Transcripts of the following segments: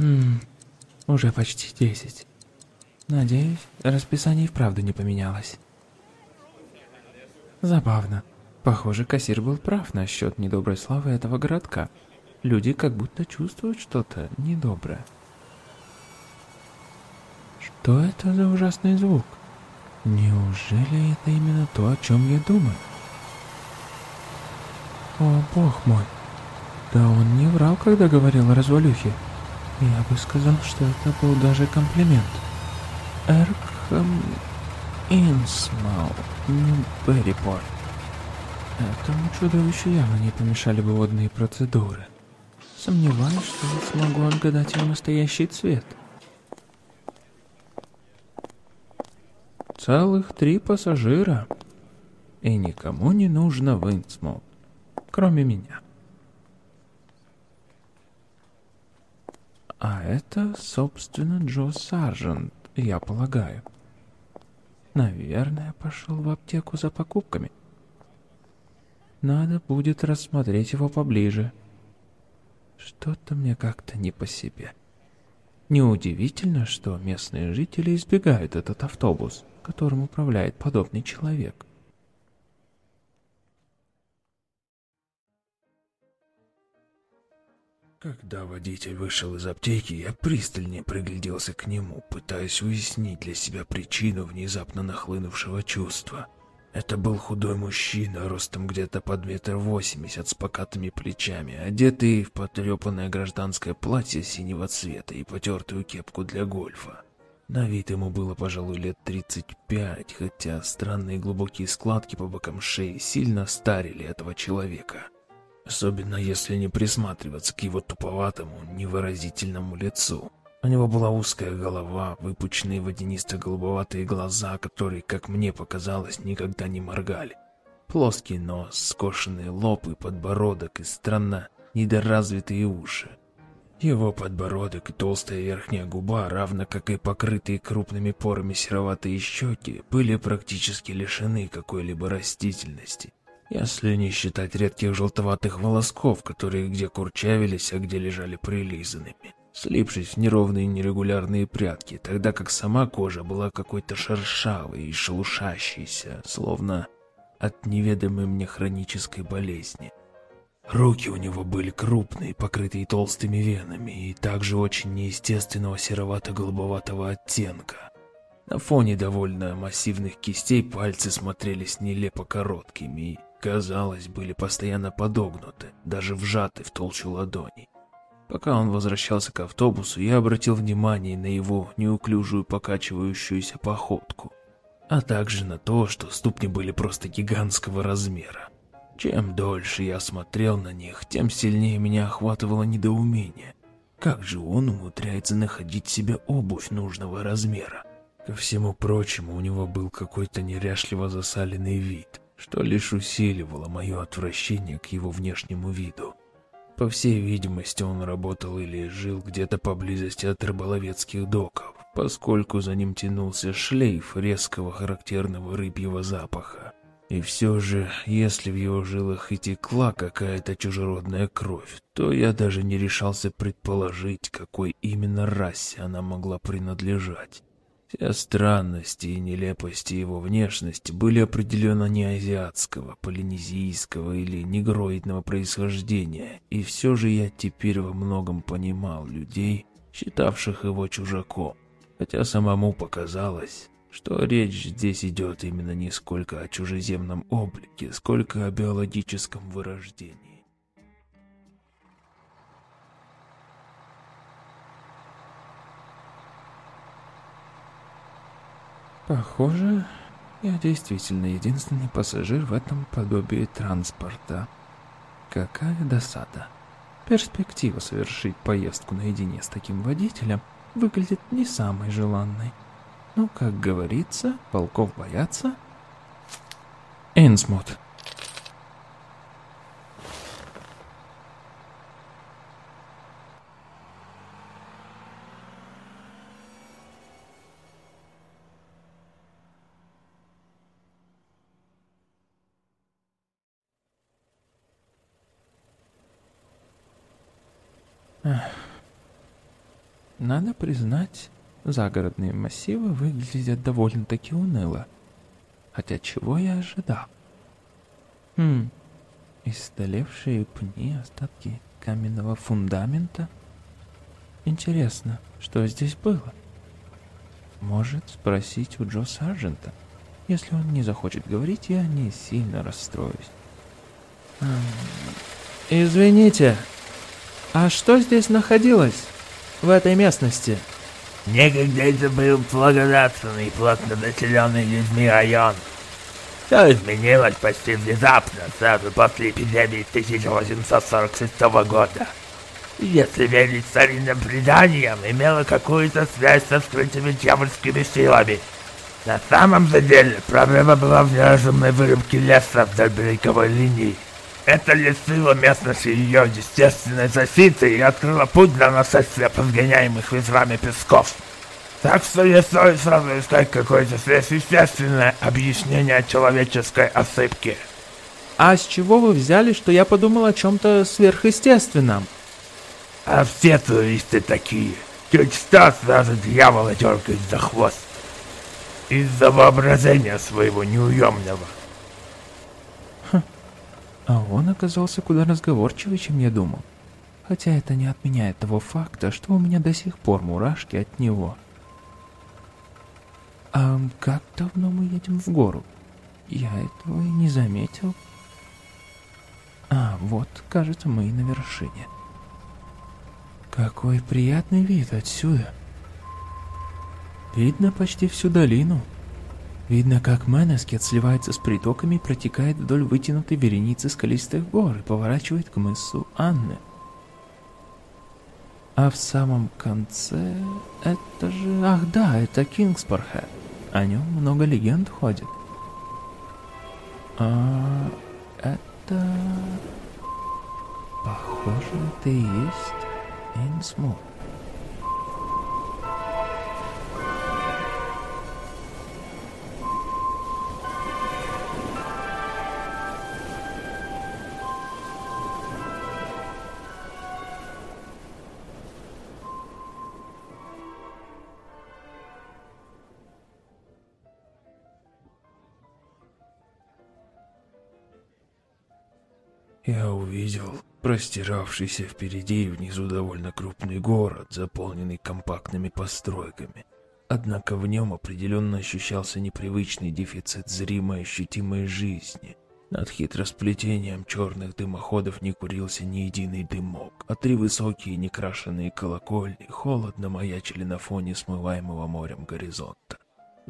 Хм, уже почти десять. Надеюсь, расписание и вправду не поменялось. Забавно. Похоже, кассир был прав насчет недоброй славы этого городка. Люди как будто чувствуют что-то недоброе. Что это за ужасный звук? Неужели это именно то, о чем я думаю? О, бог мой. Да он не врал, когда говорил о развалюхе. Я бы сказал, что это был даже комплимент. Эркхам Инсмау, Нью-Беррипорт. Этому чудовищу явно не помешали бы водные процедуры. Сомневаюсь, что я смогу отгадать его настоящий цвет. Целых три пассажира. И никому не нужно в Инсмоут, кроме меня. А это, собственно, Джо Саржент, я полагаю. Наверное, пошел в аптеку за покупками. Надо будет рассмотреть его поближе. Что-то мне как-то не по себе. Неудивительно, что местные жители избегают этот автобус, которым управляет подобный человек. Когда водитель вышел из аптеки, я пристальнее пригляделся к нему, пытаясь уяснить для себя причину внезапно нахлынувшего чувства — это был худой мужчина, ростом где-то под метр восемьдесят, с покатыми плечами, одетый в потрепанное гражданское платье синего цвета и потертую кепку для гольфа. На вид ему было, пожалуй, лет 35, хотя странные глубокие складки по бокам шеи сильно старили этого человека. Особенно если не присматриваться к его туповатому, невыразительному лицу. У него была узкая голова, выпученные водянисто-голубоватые глаза, которые, как мне показалось, никогда не моргали. Плоский нос, скошенный лоб и подбородок и странно недоразвитые уши. Его подбородок и толстая верхняя губа, равно как и покрытые крупными порами сероватые щеки, были практически лишены какой-либо растительности, если не считать редких желтоватых волосков, которые где курчавились, а где лежали прилизанными слипшись в неровные нерегулярные прядки, тогда как сама кожа была какой-то шершавой и шелушащейся, словно от неведомой мне хронической болезни. Руки у него были крупные, покрытые толстыми венами и также очень неестественного серовато-голубоватого оттенка. На фоне довольно массивных кистей пальцы смотрелись нелепо короткими казалось, были постоянно подогнуты, даже вжаты в толщу ладоней. Пока он возвращался к автобусу, я обратил внимание на его неуклюжую покачивающуюся походку, а также на то, что ступни были просто гигантского размера. Чем дольше я смотрел на них, тем сильнее меня охватывало недоумение. Как же он умудряется находить себе обувь нужного размера? Ко всему прочему, у него был какой-то неряшливо засаленный вид, что лишь усиливало мое отвращение к его внешнему виду. По всей видимости, он работал или жил где-то поблизости от рыболовецких доков, поскольку за ним тянулся шлейф резкого характерного рыбьего запаха. И все же, если в его жилах и текла какая-то чужеродная кровь, то я даже не решался предположить, какой именно расе она могла принадлежать. Все странности и нелепости его внешности были определенно не азиатского, полинезийского или негроидного происхождения, и все же я теперь во многом понимал людей, считавших его чужаком, хотя самому показалось, что речь здесь идет именно не сколько о чужеземном облике, сколько о биологическом вырождении. Похоже, я действительно единственный пассажир в этом подобии транспорта. Какая досада. Перспектива совершить поездку наедине с таким водителем выглядит не самой желанной. Ну, как говорится, волков боятся. Энсмут. Надо признать, загородные массивы выглядят довольно-таки уныло. Хотя чего я ожидал? Хм, истолевшие пни, остатки каменного фундамента. Интересно, что здесь было? Может спросить у Джо Саржента. Если он не захочет говорить, я не сильно расстроюсь. Извините, а что здесь находилось в этой местности? Некогда это был благодатный, плотно населенный людьми район. Все изменилось почти внезапно, сразу после эпидемии 1846 года. Если верить старинным преданиям, имела какую-то связь со скрытыми дьявольскими силами. На самом же деле, проблема была в неразумной вырубке леса вдоль береговой линии. Это лишило местности ее естественной защиты и открыло путь для нашествия подгоняемых ветрами песков. Так что не стоит сразу искать какое-то сверхъестественное объяснение человеческой осыпки. А с чего вы взяли, что я подумал о чем-то сверхъестественном? А все туристы такие. Чуть что сразу дьявола дергает за хвост. Из-за воображения своего неуемного. А он оказался куда разговорчивее, чем я думал. Хотя это не отменяет того факта, что у меня до сих пор мурашки от него. А как давно мы едем в гору? Я этого и не заметил. А, вот, кажется, мы и на вершине. Какой приятный вид отсюда. Видно почти всю долину. Видно, как Менескет сливается с притоками протекает вдоль вытянутой вереницы скалистых гор и поворачивает к мысу Анны. А в самом конце... Это же... Ах да, это Кингспорхэт. О нем много легенд ходит. А это... Похоже, это и есть Инсмут. Простиравшийся впереди и внизу довольно крупный город, заполненный компактными постройками. Однако в нем определенно ощущался непривычный дефицит зримой ощутимой жизни. Над хитросплетением черных дымоходов не курился ни единый дымок, а три высокие некрашенные колокольни холодно маячили на фоне смываемого морем горизонта.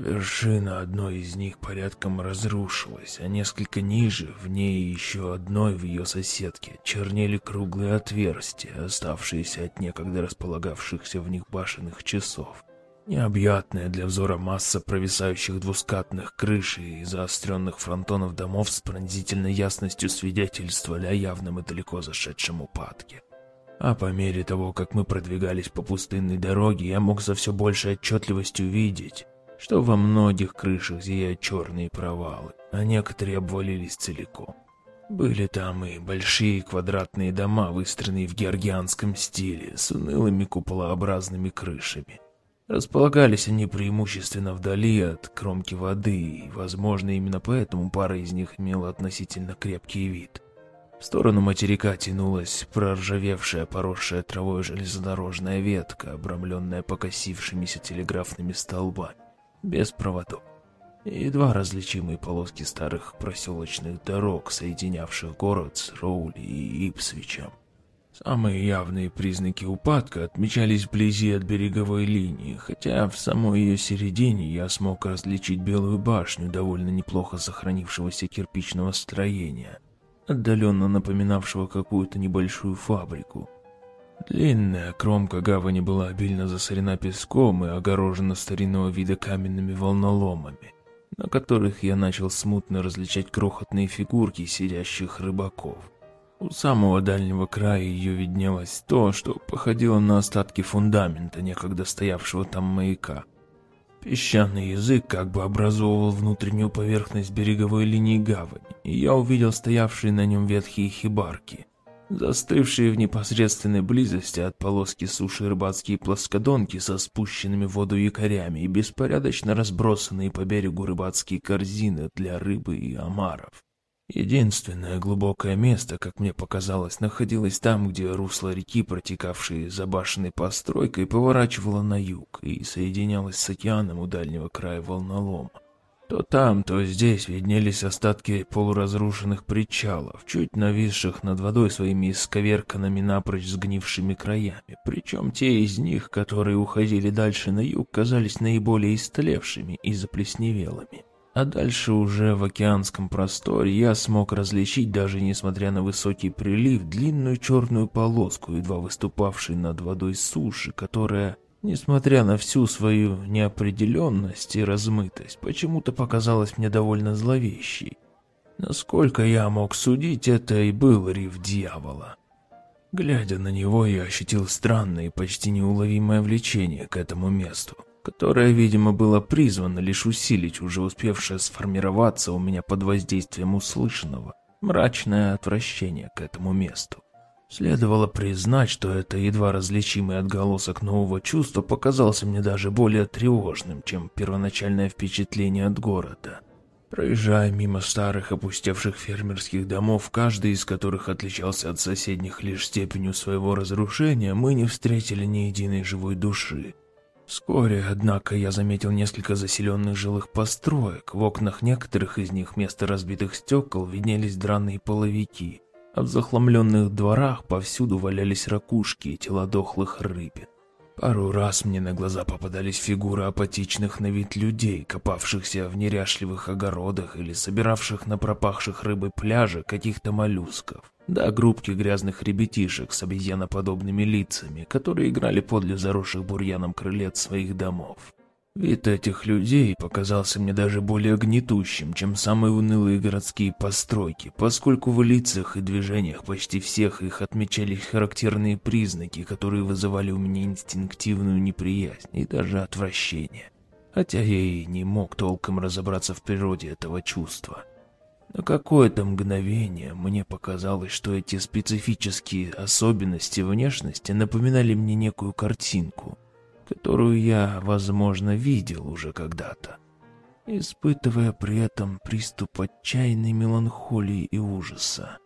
Вершина одной из них порядком разрушилась, а несколько ниже, в ней еще одной в ее соседке, чернели круглые отверстия, оставшиеся от некогда располагавшихся в них башенных часов. Необъятная для взора масса провисающих двускатных крыш и заостренных фронтонов домов с пронзительной ясностью свидетельствовали о явном и далеко зашедшем упадке. А по мере того, как мы продвигались по пустынной дороге, я мог со все большей отчетливостью видеть, что во многих крышах зияют черные провалы, а некоторые обвалились целиком. Были там и большие квадратные дома, выстроенные в георгианском стиле, с унылыми куполообразными крышами. Располагались они преимущественно вдали от кромки воды, и, возможно, именно поэтому пара из них имела относительно крепкий вид. В сторону материка тянулась проржавевшая, поросшая травой железнодорожная ветка, обрамленная покосившимися телеграфными столбами без проводов. Едва различимые полоски старых проселочных дорог, соединявших город с Роули и Ипсвичем. Самые явные признаки упадка отмечались вблизи от береговой линии, хотя в самой ее середине я смог различить белую башню довольно неплохо сохранившегося кирпичного строения, отдаленно напоминавшего какую-то небольшую фабрику. Длинная кромка гавани была обильно засорена песком и огорожена старинного вида каменными волноломами, на которых я начал смутно различать крохотные фигурки сидящих рыбаков. У самого дальнего края ее виднелось то, что походило на остатки фундамента, некогда стоявшего там маяка. Песчаный язык как бы образовывал внутреннюю поверхность береговой линии гавани, и я увидел стоявшие на нем ветхие хибарки. Застывшие в непосредственной близости от полоски суши рыбацкие плоскодонки со спущенными в воду якорями и беспорядочно разбросанные по берегу рыбацкие корзины для рыбы и омаров. Единственное глубокое место, как мне показалось, находилось там, где русло реки, протекавшей за башенной постройкой, поворачивало на юг и соединялось с океаном у дальнего края волнолома. То там, то здесь виднелись остатки полуразрушенных причалов, чуть нависших над водой своими исковерканными напрочь сгнившими краями. Причем те из них, которые уходили дальше на юг, казались наиболее истлевшими и заплесневелыми. А дальше уже в океанском просторе я смог различить, даже несмотря на высокий прилив, длинную черную полоску, едва выступавшей над водой суши, которая несмотря на всю свою неопределенность и размытость, почему-то показалась мне довольно зловещей. Насколько я мог судить, это и был риф дьявола. Глядя на него, я ощутил странное и почти неуловимое влечение к этому месту, которое, видимо, было призвано лишь усилить уже успевшее сформироваться у меня под воздействием услышанного, мрачное отвращение к этому месту. Следовало признать, что это едва различимый отголосок нового чувства показался мне даже более тревожным, чем первоначальное впечатление от города. Проезжая мимо старых опустевших фермерских домов, каждый из которых отличался от соседних лишь степенью своего разрушения, мы не встретили ни единой живой души. Вскоре, однако, я заметил несколько заселенных жилых построек. В окнах некоторых из них вместо разбитых стекол виднелись драные половики – а в захламленных дворах повсюду валялись ракушки и тела дохлых рыбин. Пару раз мне на глаза попадались фигуры апатичных на вид людей, копавшихся в неряшливых огородах или собиравших на пропахших рыбой пляже каких-то моллюсков. Да, группки грязных ребятишек с обезьяноподобными лицами, которые играли подле заросших бурьяном крылец своих домов. Вид этих людей показался мне даже более гнетущим, чем самые унылые городские постройки, поскольку в лицах и движениях почти всех их отмечались характерные признаки, которые вызывали у меня инстинктивную неприязнь и даже отвращение. Хотя я и не мог толком разобраться в природе этого чувства. На какое-то мгновение мне показалось, что эти специфические особенности внешности напоминали мне некую картинку – которую я, возможно, видел уже когда-то, испытывая при этом приступ отчаянной меланхолии и ужаса.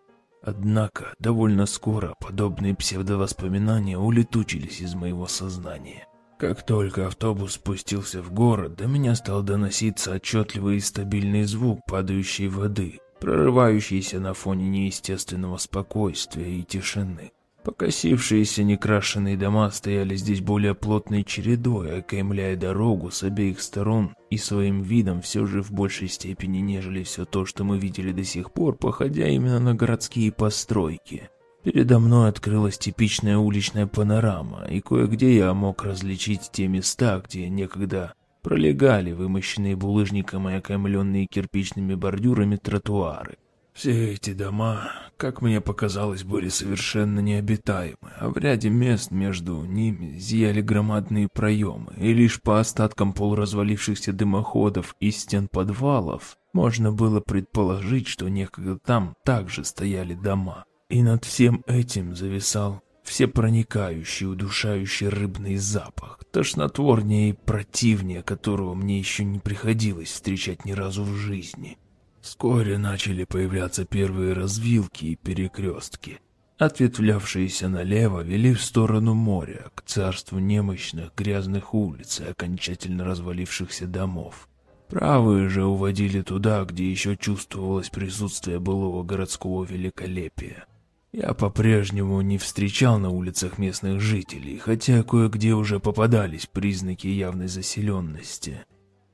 Однако, довольно скоро подобные псевдовоспоминания улетучились из моего сознания. Как только автобус спустился в город, до меня стал доноситься отчетливый и стабильный звук падающей воды, прорывающийся на фоне неестественного спокойствия и тишины. Покосившиеся некрашенные дома стояли здесь более плотной чередой, окаймляя дорогу с обеих сторон и своим видом все же в большей степени, нежели все то, что мы видели до сих пор, походя именно на городские постройки. Передо мной открылась типичная уличная панорама, и кое-где я мог различить те места, где некогда пролегали вымощенные булыжником и окаймленные кирпичными бордюрами тротуары. Все эти дома, как мне показалось, были совершенно необитаемы, а в ряде мест между ними зияли громадные проемы, и лишь по остаткам полуразвалившихся дымоходов и стен подвалов можно было предположить, что некогда там также стояли дома. И над всем этим зависал всепроникающий, удушающий рыбный запах, тошнотворнее и противнее которого мне еще не приходилось встречать ни разу в жизни. Вскоре начали появляться первые развилки и перекрестки. Ответвлявшиеся налево вели в сторону моря, к царству немощных грязных улиц и окончательно развалившихся домов. Правые же уводили туда, где еще чувствовалось присутствие былого городского великолепия. Я по-прежнему не встречал на улицах местных жителей, хотя кое-где уже попадались признаки явной заселенности.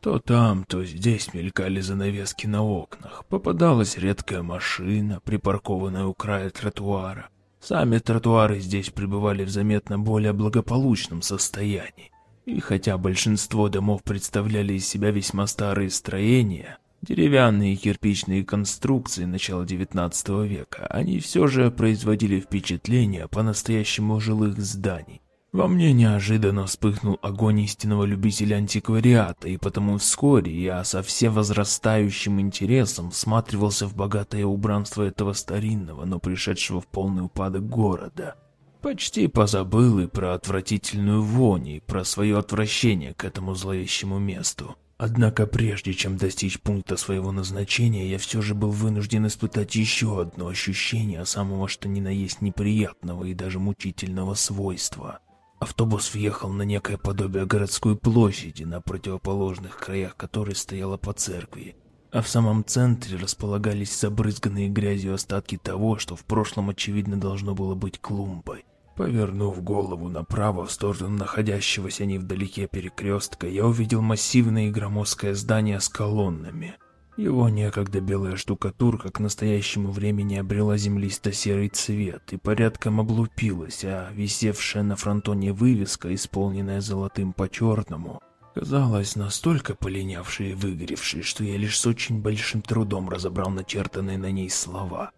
То там, то здесь мелькали занавески на окнах. Попадалась редкая машина, припаркованная у края тротуара. Сами тротуары здесь пребывали в заметно более благополучном состоянии. И хотя большинство домов представляли из себя весьма старые строения, деревянные и кирпичные конструкции начала XIX века, они все же производили впечатление по-настоящему жилых зданий. Во мне неожиданно вспыхнул огонь истинного любителя антиквариата, и потому вскоре я со все возрастающим интересом всматривался в богатое убранство этого старинного, но пришедшего в полный упадок города. Почти позабыл и про отвратительную вонь, и про свое отвращение к этому зловещему месту. Однако прежде чем достичь пункта своего назначения, я все же был вынужден испытать еще одно ощущение самого что ни на есть неприятного и даже мучительного свойства. Автобус въехал на некое подобие городской площади, на противоположных краях которой стояла по церкви, а в самом центре располагались забрызганные грязью остатки того, что в прошлом очевидно должно было быть клумбой. Повернув голову направо в сторону находящегося невдалеке перекрестка, я увидел массивное и громоздкое здание с колоннами. Его некогда белая штукатурка к настоящему времени обрела землисто-серый цвет и порядком облупилась, а висевшая на фронтоне вывеска, исполненная золотым по-черному, казалась настолько полинявшей и выгоревшей, что я лишь с очень большим трудом разобрал начертанные на ней слова.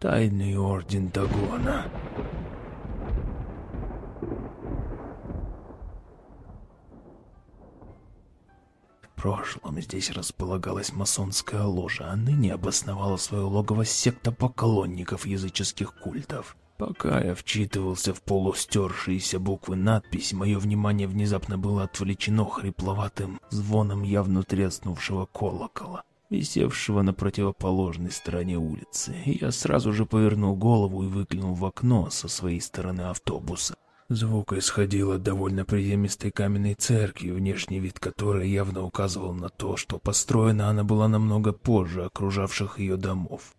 «Тайный орден Дагона». Прошлом здесь располагалась масонская ложа, а ныне обосновала свое логово секта поклонников языческих культов. Пока я вчитывался в полустершиеся буквы надпись, мое внимание внезапно было отвлечено хрипловатым звоном явно треснувшего колокола, висевшего на противоположной стороне улицы, я сразу же повернул голову и выглянул в окно со своей стороны автобуса. Звук исходил от довольно приземистой каменной церкви, внешний вид которой явно указывал на то, что построена она была намного позже окружавших ее домов.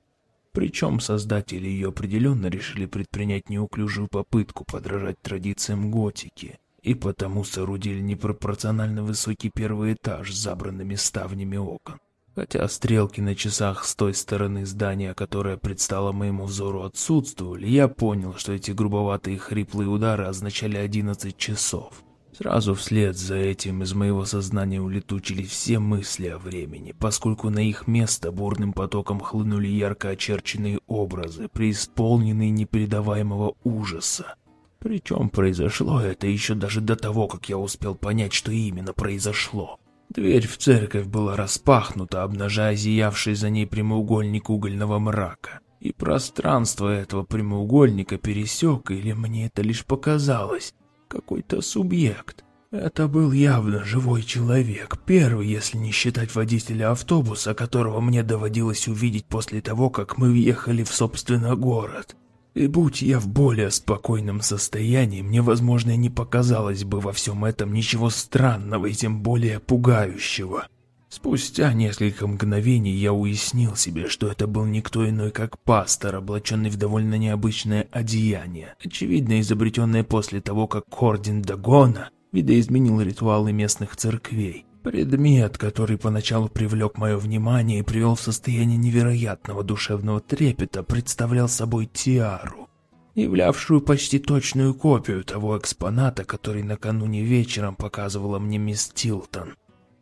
Причем создатели ее определенно решили предпринять неуклюжую попытку подражать традициям готики, и потому соорудили непропорционально высокий первый этаж с забранными ставнями окон. Хотя стрелки на часах с той стороны здания, которое предстало моему взору, отсутствовали, я понял, что эти грубоватые хриплые удары означали 11 часов. Сразу вслед за этим из моего сознания улетучились все мысли о времени, поскольку на их место бурным потоком хлынули ярко очерченные образы, преисполненные непередаваемого ужаса. Причем произошло это еще даже до того, как я успел понять, что именно произошло. Дверь в церковь была распахнута, обнажая зиявший за ней прямоугольник угольного мрака. И пространство этого прямоугольника пересек, или мне это лишь показалось, какой-то субъект. Это был явно живой человек, первый, если не считать водителя автобуса, которого мне доводилось увидеть после того, как мы въехали в собственный город. И будь я в более спокойном состоянии, мне, возможно, не показалось бы во всем этом ничего странного и тем более пугающего. Спустя несколько мгновений я уяснил себе, что это был никто иной, как пастор, облаченный в довольно необычное одеяние, очевидно изобретенное после того, как Орден Дагона видоизменил ритуалы местных церквей. Предмет, который поначалу привлек мое внимание и привел в состояние невероятного душевного трепета, представлял собой тиару, являвшую почти точную копию того экспоната, который накануне вечером показывала мне мисс Тилтон.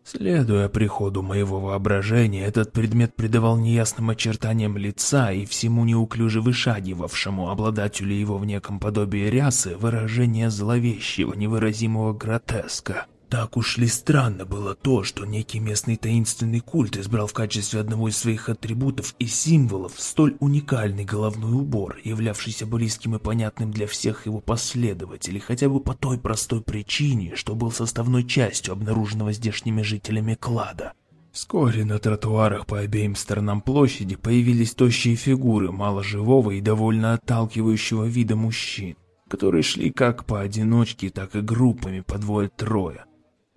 Следуя приходу моего воображения, этот предмет придавал неясным очертаниям лица и всему неуклюже вышагивавшему обладателю его в неком подобии рясы выражение зловещего невыразимого гротеска. Так уж ли странно было то, что некий местный таинственный культ избрал в качестве одного из своих атрибутов и символов столь уникальный головной убор, являвшийся близким и понятным для всех его последователей, хотя бы по той простой причине, что был составной частью обнаруженного здешними жителями клада. Вскоре на тротуарах по обеим сторонам площади появились тощие фигуры маложивого и довольно отталкивающего вида мужчин, которые шли как поодиночке, так и группами по двое-трое.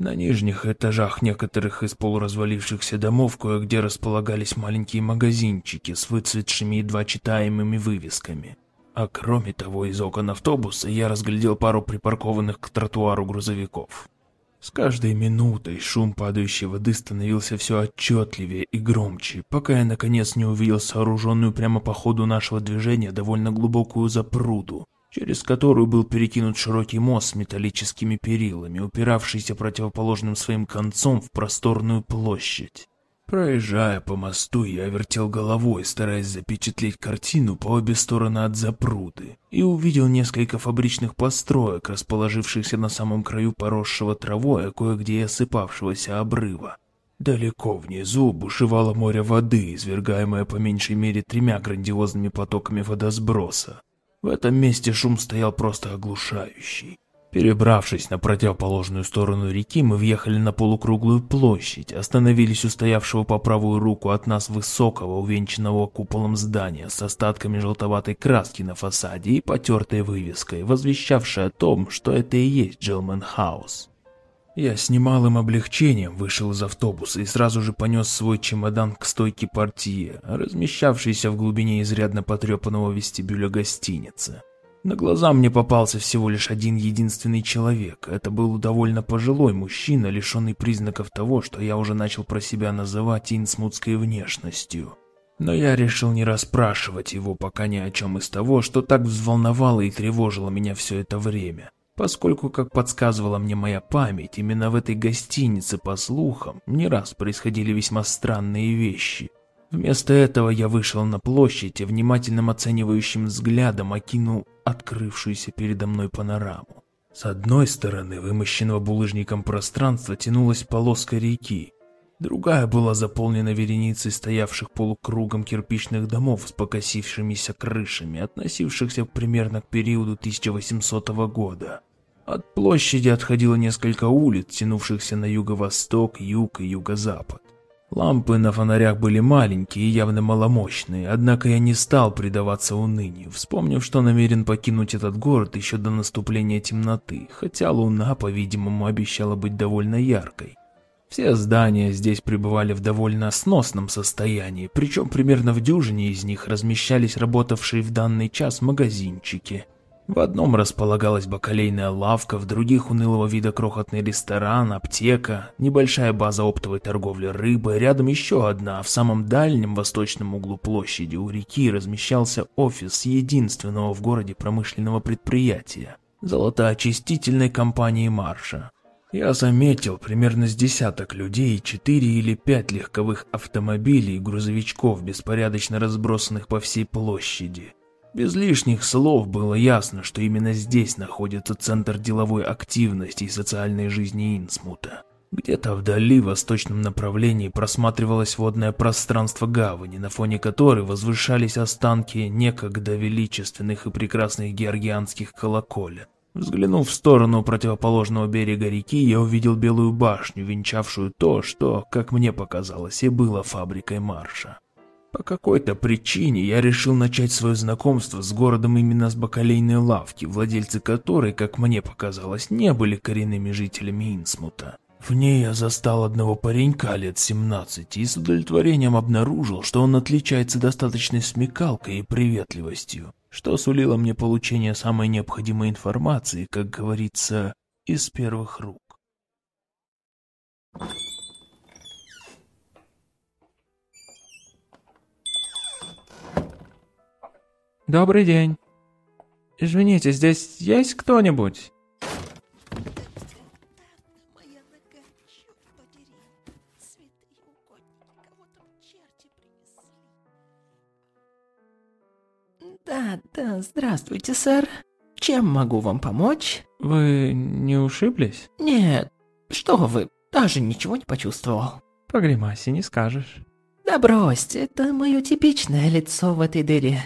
На нижних этажах некоторых из полуразвалившихся домов кое-где располагались маленькие магазинчики с выцветшими едва читаемыми вывесками. А кроме того, из окон автобуса я разглядел пару припаркованных к тротуару грузовиков. С каждой минутой шум падающей воды становился все отчетливее и громче, пока я наконец не увидел сооруженную прямо по ходу нашего движения довольно глубокую запруду, через которую был перекинут широкий мост с металлическими перилами, упиравшийся противоположным своим концом в просторную площадь. Проезжая по мосту, я вертел головой, стараясь запечатлеть картину по обе стороны от запруды, и увидел несколько фабричных построек, расположившихся на самом краю поросшего травой, а кое-где и осыпавшегося обрыва. Далеко внизу бушевало море воды, извергаемое по меньшей мере тремя грандиозными потоками водосброса. В этом месте шум стоял просто оглушающий. Перебравшись на противоположную сторону реки, мы въехали на полукруглую площадь, остановились у стоявшего по правую руку от нас высокого, увенчанного куполом здания с остатками желтоватой краски на фасаде и потертой вывеской, возвещавшей о том, что это и есть Джилмен Хаус. Я с немалым облегчением вышел из автобуса и сразу же понес свой чемодан к стойке портье, размещавшейся в глубине изрядно потрепанного вестибюля гостиницы. На глаза мне попался всего лишь один единственный человек. Это был довольно пожилой мужчина, лишенный признаков того, что я уже начал про себя называть инсмутской внешностью. Но я решил не расспрашивать его пока ни о чем из того, что так взволновало и тревожило меня все это время. Поскольку, как подсказывала мне моя память, именно в этой гостинице, по слухам, не раз происходили весьма странные вещи. Вместо этого я вышел на площадь и внимательным оценивающим взглядом окинул открывшуюся передо мной панораму. С одной стороны вымощенного булыжником пространства тянулась полоска реки, другая была заполнена вереницей стоявших полукругом кирпичных домов с покосившимися крышами, относившихся примерно к периоду 1800 года. От площади отходило несколько улиц, тянувшихся на юго-восток, юг и юго-запад. Лампы на фонарях были маленькие и явно маломощные, однако я не стал предаваться унынию, вспомнив, что намерен покинуть этот город еще до наступления темноты, хотя луна, по-видимому, обещала быть довольно яркой. Все здания здесь пребывали в довольно сносном состоянии, причем примерно в дюжине из них размещались работавшие в данный час магазинчики – в одном располагалась бакалейная лавка, в других унылого вида крохотный ресторан, аптека, небольшая база оптовой торговли рыбой, рядом еще одна, а в самом дальнем восточном углу площади у реки размещался офис единственного в городе промышленного предприятия – золотоочистительной компании Марша. Я заметил примерно с десяток людей и четыре или пять легковых автомобилей и грузовичков, беспорядочно разбросанных по всей площади – без лишних слов было ясно, что именно здесь находится центр деловой активности и социальной жизни Инсмута. Где-то вдали, в восточном направлении, просматривалось водное пространство гавани, на фоне которой возвышались останки некогда величественных и прекрасных георгианских колоколен. Взглянув в сторону противоположного берега реки, я увидел белую башню, венчавшую то, что, как мне показалось, и было фабрикой марша. По какой-то причине я решил начать свое знакомство с городом именно с бакалейной лавки, владельцы которой, как мне показалось, не были коренными жителями Инсмута. В ней я застал одного паренька лет 17 и с удовлетворением обнаружил, что он отличается достаточной смекалкой и приветливостью, что сулило мне получение самой необходимой информации, как говорится, из первых рук. Добрый день. Извините, здесь есть кто-нибудь? Да, да, здравствуйте, сэр. Чем могу вам помочь? Вы не ушиблись? Нет, что вы, даже ничего не почувствовал. По гримасе не скажешь. Да бросьте, это мое типичное лицо в этой дыре.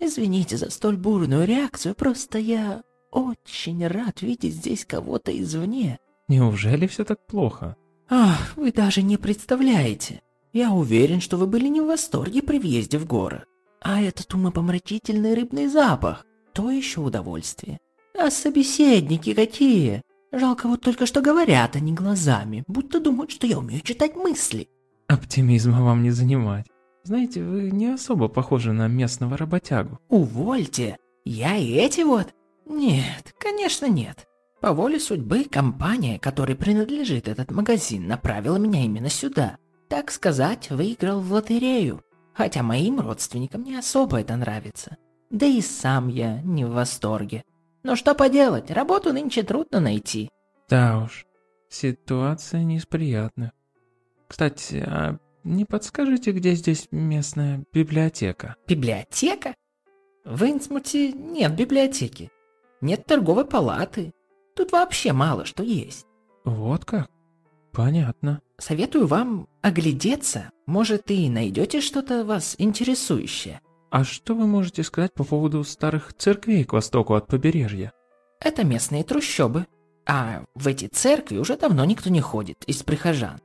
Извините за столь бурную реакцию, просто я очень рад видеть здесь кого-то извне. Неужели все так плохо? Ах, вы даже не представляете. Я уверен, что вы были не в восторге при въезде в город. А этот умопомрачительный рыбный запах – то еще удовольствие. А собеседники какие? Жалко вот только что говорят, а не глазами, будто думают, что я умею читать мысли. Оптимизма вам не занимать. Знаете, вы не особо похожи на местного работягу. Увольте. Я и эти вот? Нет, конечно нет. По воле судьбы компания, которой принадлежит этот магазин, направила меня именно сюда. Так сказать, выиграл в лотерею. Хотя моим родственникам не особо это нравится. Да и сам я не в восторге. Но что поделать, работу нынче трудно найти. Да уж, ситуация не из приятных. Кстати, а не подскажете, где здесь местная библиотека? Библиотека? В Инсмуте нет библиотеки. Нет торговой палаты. Тут вообще мало что есть. Вот как? Понятно. Советую вам оглядеться. Может, и найдете что-то вас интересующее. А что вы можете сказать по поводу старых церквей к востоку от побережья? Это местные трущобы. А в эти церкви уже давно никто не ходит из прихожан.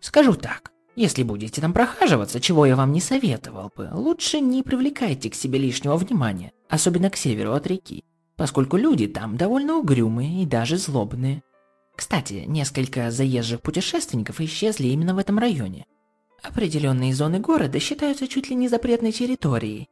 Скажу так, если будете там прохаживаться, чего я вам не советовал бы, лучше не привлекайте к себе лишнего внимания, особенно к северу от реки, поскольку люди там довольно угрюмые и даже злобные. Кстати, несколько заезжих путешественников исчезли именно в этом районе. Определенные зоны города считаются чуть ли не запретной территорией.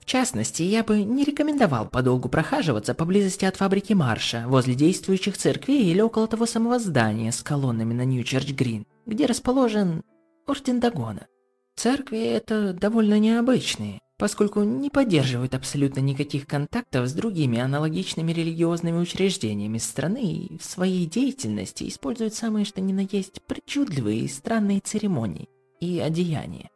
В частности, я бы не рекомендовал подолгу прохаживаться поблизости от фабрики Марша, возле действующих церквей или около того самого здания с колоннами на Нью-Черч-Грин, где расположен Орден Дагона. Церкви это довольно необычные, поскольку не поддерживают абсолютно никаких контактов с другими аналогичными религиозными учреждениями страны и в своей деятельности используют самые что ни на есть причудливые и странные церемонии и одеяния.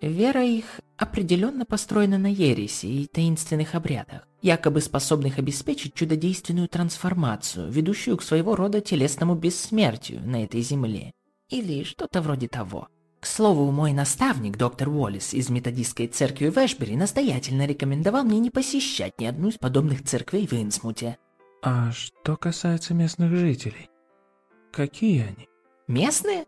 Вера их определенно построена на ереси и таинственных обрядах, якобы способных обеспечить чудодейственную трансформацию, ведущую к своего рода телесному бессмертию на этой земле. Или что-то вроде того. К слову, мой наставник, доктор Уоллес из методистской церкви в Эшбери, настоятельно рекомендовал мне не посещать ни одну из подобных церквей в Инсмуте. А что касается местных жителей? Какие они? Местные?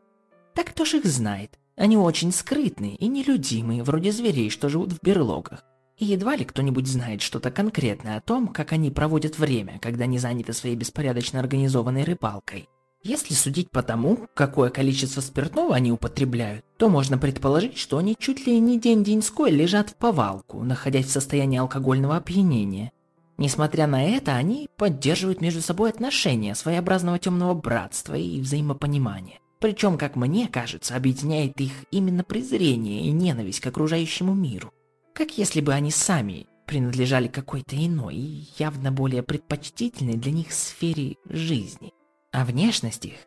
Так кто ж их знает? Они очень скрытные и нелюдимые, вроде зверей, что живут в берлогах. И едва ли кто-нибудь знает что-то конкретное о том, как они проводят время, когда не заняты своей беспорядочно организованной рыбалкой. Если судить по тому, какое количество спиртного они употребляют, то можно предположить, что они чуть ли не день-деньской лежат в повалку, находясь в состоянии алкогольного опьянения. Несмотря на это, они поддерживают между собой отношения своеобразного темного братства и взаимопонимания. Причем, как мне кажется, объединяет их именно презрение и ненависть к окружающему миру. Как если бы они сами принадлежали какой-то иной явно более предпочтительной для них сфере жизни. А внешность их,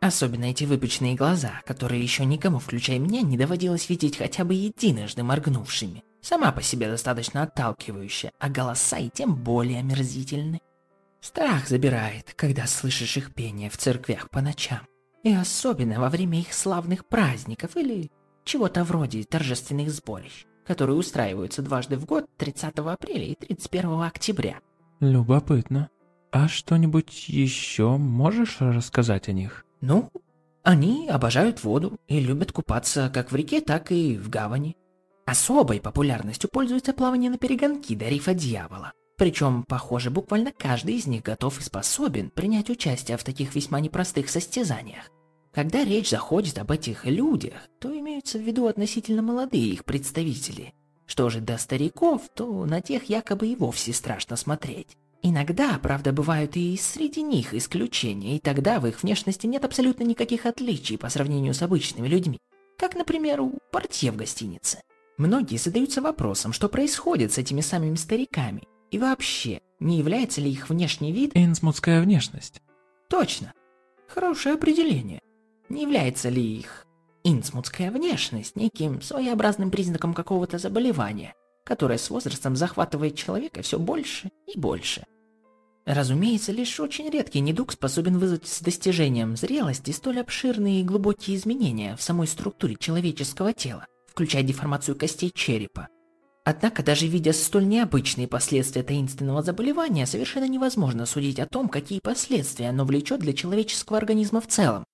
особенно эти выпученные глаза, которые еще никому, включая меня, не доводилось видеть хотя бы единожды моргнувшими, сама по себе достаточно отталкивающая, а голоса и тем более омерзительны. Страх забирает, когда слышишь их пение в церквях по ночам. И особенно во время их славных праздников или чего-то вроде торжественных сборищ, которые устраиваются дважды в год 30 апреля и 31 октября. Любопытно. А что-нибудь еще можешь рассказать о них? Ну, они обожают воду и любят купаться как в реке, так и в гавани. Особой популярностью пользуется плавание на перегонки до рифа дьявола. Причем, похоже, буквально каждый из них готов и способен принять участие в таких весьма непростых состязаниях. Когда речь заходит об этих людях, то имеются в виду относительно молодые их представители. Что же до стариков, то на тех якобы и вовсе страшно смотреть. Иногда, правда, бывают и среди них исключения, и тогда в их внешности нет абсолютно никаких отличий по сравнению с обычными людьми. Как, например, у портье в гостинице. Многие задаются вопросом, что происходит с этими самыми стариками, и вообще, не является ли их внешний вид... Инсмутская внешность. Точно. Хорошее определение. Не является ли их инсмутская внешность неким своеобразным признаком какого-то заболевания, которое с возрастом захватывает человека все больше и больше? Разумеется, лишь очень редкий недуг способен вызвать с достижением зрелости столь обширные и глубокие изменения в самой структуре человеческого тела, включая деформацию костей черепа, Однако, даже видя столь необычные последствия таинственного заболевания, совершенно невозможно судить о том, какие последствия оно влечет для человеческого организма в целом.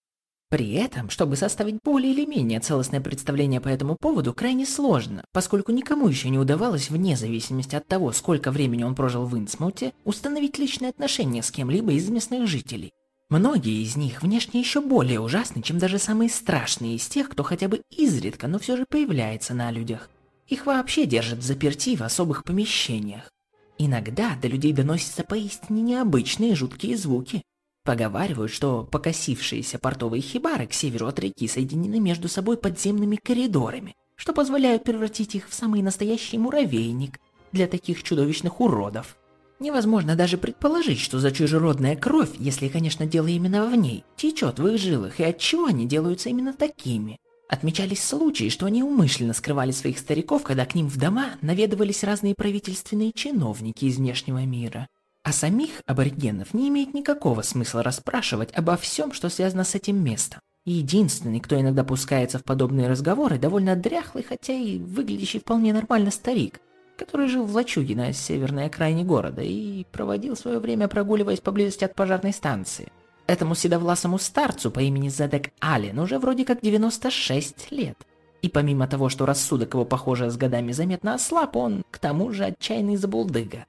При этом, чтобы составить более или менее целостное представление по этому поводу, крайне сложно, поскольку никому еще не удавалось, вне зависимости от того, сколько времени он прожил в Инсмуте, установить личные отношения с кем-либо из местных жителей. Многие из них внешне еще более ужасны, чем даже самые страшные из тех, кто хотя бы изредка, но все же появляется на людях. Их вообще держат в заперти в особых помещениях. Иногда до людей доносятся поистине необычные жуткие звуки. Поговаривают, что покосившиеся портовые хибары к северу от реки соединены между собой подземными коридорами, что позволяет превратить их в самый настоящий муравейник для таких чудовищных уродов. Невозможно даже предположить, что за чужеродная кровь, если, конечно, дело именно в ней, течет в их жилах и от чего они делаются именно такими. Отмечались случаи, что они умышленно скрывали своих стариков, когда к ним в дома наведывались разные правительственные чиновники из внешнего мира. А самих аборигенов не имеет никакого смысла расспрашивать обо всем, что связано с этим местом. Единственный, кто иногда пускается в подобные разговоры, довольно дряхлый, хотя и выглядящий вполне нормально старик, который жил в лачуге на северной окраине города и проводил свое время прогуливаясь поблизости от пожарной станции. Этому седовласому старцу по имени Зедек Аллен уже вроде как 96 лет. И помимо того, что рассудок его, похоже, с годами заметно ослаб, он к тому же отчаянный забулдыга.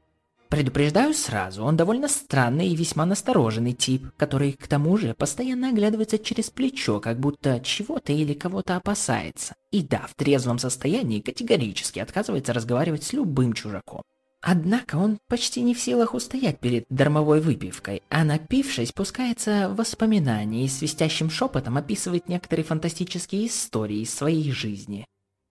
Предупреждаю сразу, он довольно странный и весьма настороженный тип, который к тому же постоянно оглядывается через плечо, как будто чего-то или кого-то опасается. И да, в трезвом состоянии категорически отказывается разговаривать с любым чужаком. Однако он почти не в силах устоять перед дармовой выпивкой, а напившись, пускается в воспоминания и свистящим шепотом описывает некоторые фантастические истории из своей жизни.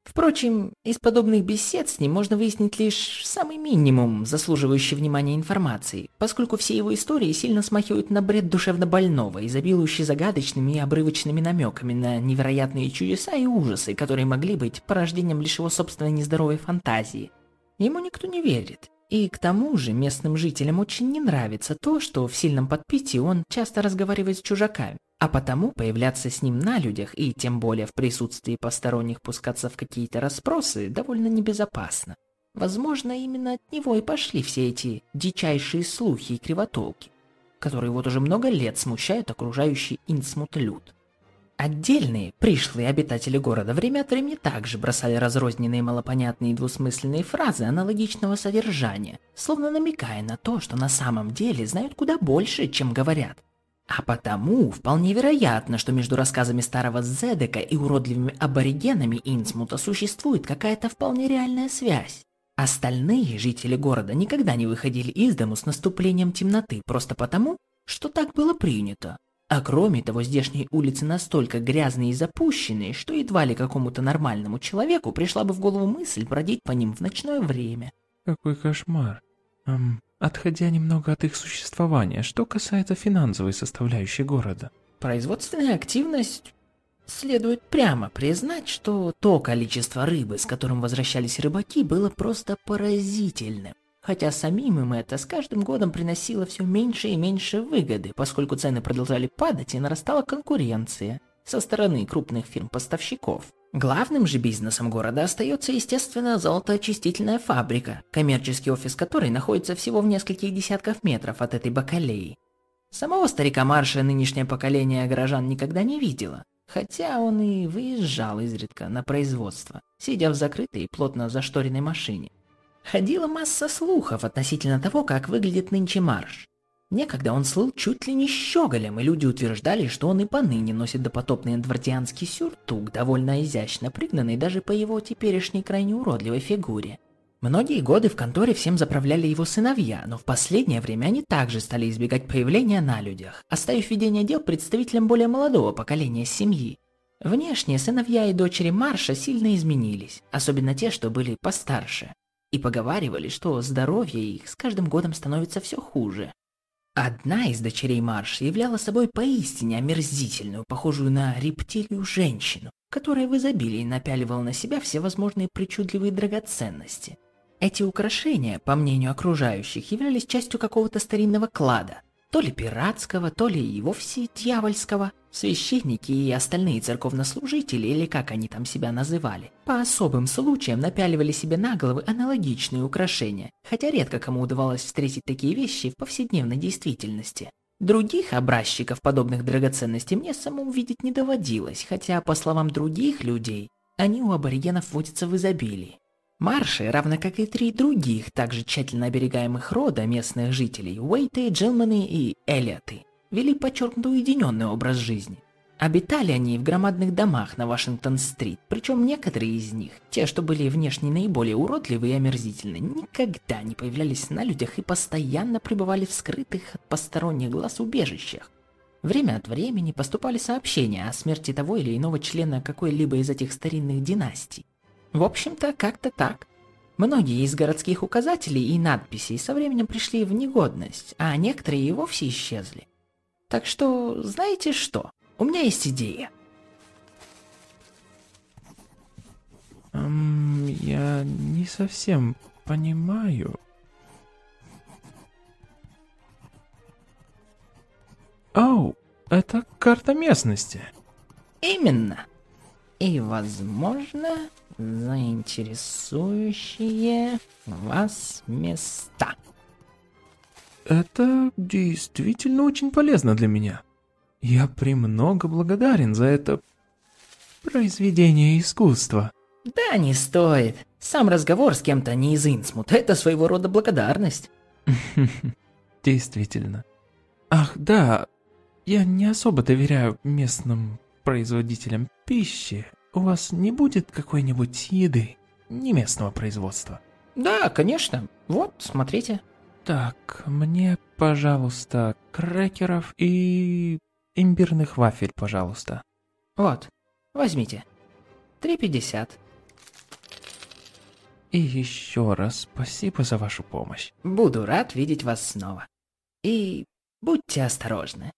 Впрочем, из подобных бесед с ним можно выяснить лишь самый минимум заслуживающий внимания информации, поскольку все его истории сильно смахивают на бред душевно больного, изобилующий загадочными и обрывочными намеками на невероятные чудеса и ужасы, которые могли быть порождением лишь его собственной нездоровой фантазии. Ему никто не верит. И к тому же местным жителям очень не нравится то, что в сильном подпитии он часто разговаривает с чужаками. А потому появляться с ним на людях и тем более в присутствии посторонних пускаться в какие-то расспросы довольно небезопасно. Возможно, именно от него и пошли все эти дичайшие слухи и кривотолки, которые вот уже много лет смущают окружающий Инсмут люд. Отдельные, пришлые обитатели города время от времени также бросали разрозненные малопонятные и двусмысленные фразы аналогичного содержания, словно намекая на то, что на самом деле знают куда больше, чем говорят. А потому вполне вероятно, что между рассказами старого Зедека и уродливыми аборигенами Инсмута существует какая-то вполне реальная связь. Остальные жители города никогда не выходили из дому с наступлением темноты просто потому, что так было принято. А кроме того, здешние улицы настолько грязные и запущенные, что едва ли какому-то нормальному человеку пришла бы в голову мысль бродить по ним в ночное время. Какой кошмар. Эм, Отходя немного от их существования, что касается финансовой составляющей города. Производственная активность... Следует прямо признать, что то количество рыбы, с которым возвращались рыбаки, было просто поразительным. Хотя самим им это с каждым годом приносило все меньше и меньше выгоды, поскольку цены продолжали падать и нарастала конкуренция со стороны крупных фирм-поставщиков. Главным же бизнесом города остается, естественно, золотоочистительная фабрика, коммерческий офис которой находится всего в нескольких десятков метров от этой бакалеи. Самого старика Марша нынешнее поколение горожан никогда не видело, хотя он и выезжал изредка на производство, сидя в закрытой и плотно зашторенной машине. Ходила масса слухов относительно того, как выглядит нынче Марш. Некогда он слыл чуть ли не щеголем, и люди утверждали, что он и поныне носит допотопный эдвардианский сюртук, довольно изящно пригнанный даже по его теперешней крайне уродливой фигуре. Многие годы в конторе всем заправляли его сыновья, но в последнее время они также стали избегать появления на людях, оставив ведение дел представителям более молодого поколения семьи. Внешне сыновья и дочери Марша сильно изменились, особенно те, что были постарше. И поговаривали, что здоровье их с каждым годом становится все хуже. Одна из дочерей Марш являла собой поистине омерзительную, похожую на рептилию женщину, которая в изобилии напяливала на себя всевозможные причудливые драгоценности. Эти украшения, по мнению окружающих, являлись частью какого-то старинного клада, то ли пиратского, то ли и вовсе дьявольского. Священники и остальные церковнослужители, или как они там себя называли, по особым случаям напяливали себе на головы аналогичные украшения, хотя редко кому удавалось встретить такие вещи в повседневной действительности. Других образчиков подобных драгоценностей мне самому видеть не доводилось, хотя, по словам других людей, они у аборигенов водятся в изобилии. Марши, равно как и три других, также тщательно оберегаемых рода местных жителей, Уэйты, Джилманы и Эллиоты, вели подчеркнуто уединенный образ жизни. Обитали они в громадных домах на Вашингтон-стрит, причем некоторые из них, те, что были внешне наиболее уродливые и омерзительные, никогда не появлялись на людях и постоянно пребывали в скрытых от посторонних глаз убежищах. Время от времени поступали сообщения о смерти того или иного члена какой-либо из этих старинных династий. В общем-то, как-то так. Многие из городских указателей и надписей со временем пришли в негодность, а некоторые и вовсе исчезли. Так что, знаете что? У меня есть идея. Эм, я не совсем понимаю. Оу, это карта местности. Именно. И, возможно, заинтересующие вас места. Это действительно очень полезно для меня. Я премного благодарен за это произведение искусства. Да, не стоит. Сам разговор с кем-то не из Инсмута – это своего рода благодарность. Действительно. Ах, да, я не особо доверяю местным производителям пищи. У вас не будет какой-нибудь еды не местного производства? Да, конечно. Вот, смотрите. Так, мне, пожалуйста, крекеров и имбирных вафель, пожалуйста. Вот, возьмите. 3,50. И еще раз спасибо за вашу помощь. Буду рад видеть вас снова. И будьте осторожны.